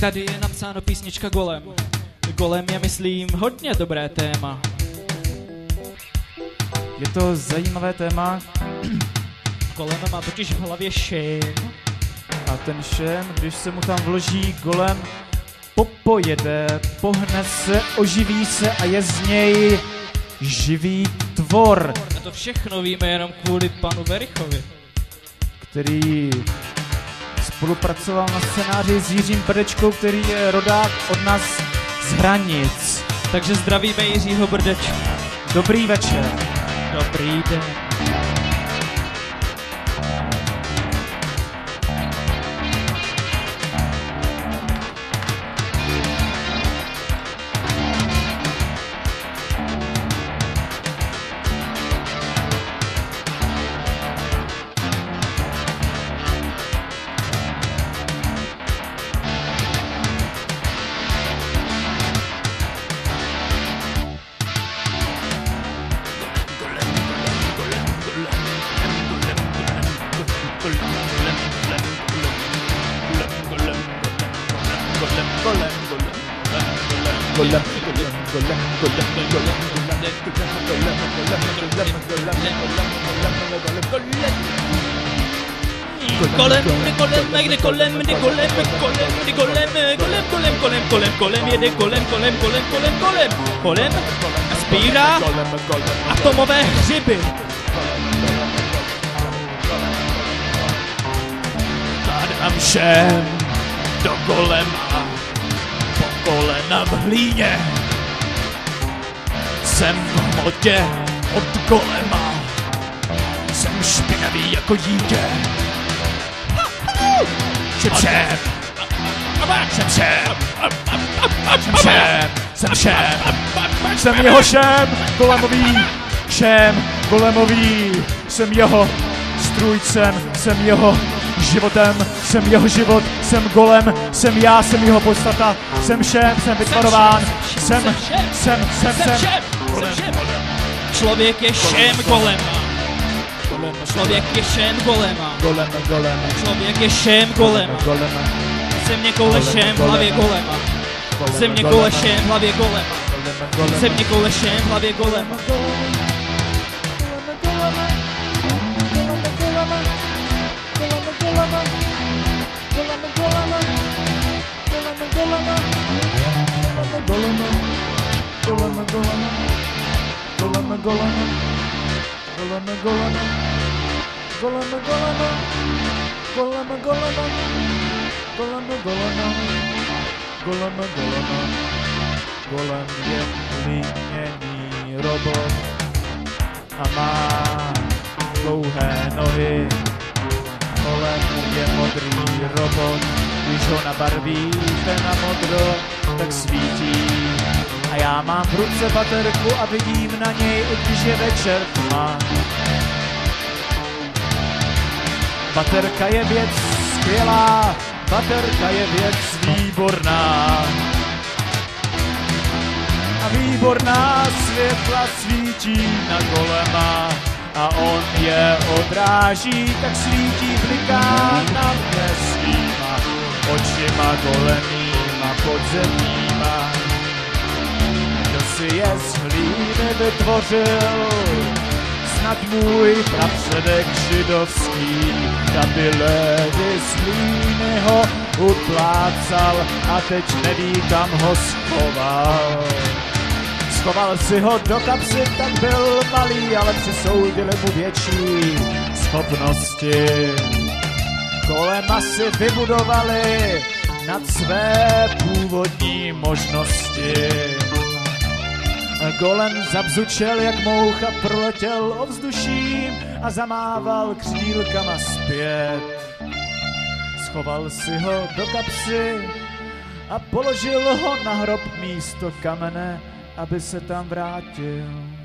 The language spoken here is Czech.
Tady je napsáno písnička Golem. Golem je, myslím, hodně dobré téma. Je to zajímavé téma Golem má totiž v hlavě šin. a ten šem, když se mu tam vloží golem, popojede, pohne se, oživí se a je z něj živý tvor, A to všechno víme jenom kvůli panu Verichovi. který spolupracoval na scénáři s Jiřím Prdečkou, který je rodák od nás z hranic. Takže zdravíme Jiřího Brdečka. Dobrý večer. Dobrý den. Kolem, kolem, jde kolem, jde kolem, kolem, jde kolem, kolem, kolem, kolem, kolem, kolem, jede kolem, kolem, kolem, kolem, kolem, kolem, a sbírá atomové hřiby. Dám všem do kolema, po kolena v hlíně. Jsem v hmotě od kolema, jsem špinavý jako dítě. Jsem šéf, jsem šéf, jsem šéf, jsem šéf, jsem jeho šéf, golemový, šém, golemový, jsem jeho strůjcem, jsem jeho životem, jsem jeho život, jsem golem, jsem já, jsem jeho podstata, jsem šéf, jsem vytvarován, jsem, jsem, jsem, jsem, Golem, Člověk je šém golema. Člověk je šém golema. Golem, golem, Člověk je šém golema. golem, Země kolešem v hlavě golema. Země kolešem v hlavě golema. Země kolešem v hlavě golema. Golem je líněný robot a má dlouhé nohy. Je modrý robot, když ho nabarvíte na modro, tak svítí. A já mám v ruce baterku a vidím na něj, i když je večer tma. Baterka je věc skvělá, baterka je věc výborná. A výborná světla svítí na golema a on je odráží, tak svítí, bliká na mě svýma očima golemýma podzemníma. Kdo si je z hlíny vytvořil, snad můj prapředek židovský, Kabyledy z hlíny ho uplácal a teď neví, kam ho schoval. Schoval si ho do kapsy, tak byl malý, ale přisoudili mu větší schopnosti. Kolema si vybudovali nad své původní možnosti. Golem zabzučel jak moucha, proletěl ovzduším a zamával křídlkama zpět. Schoval si ho do kapsy a položil ho na hrob místo kamene, aby se tam vrátil.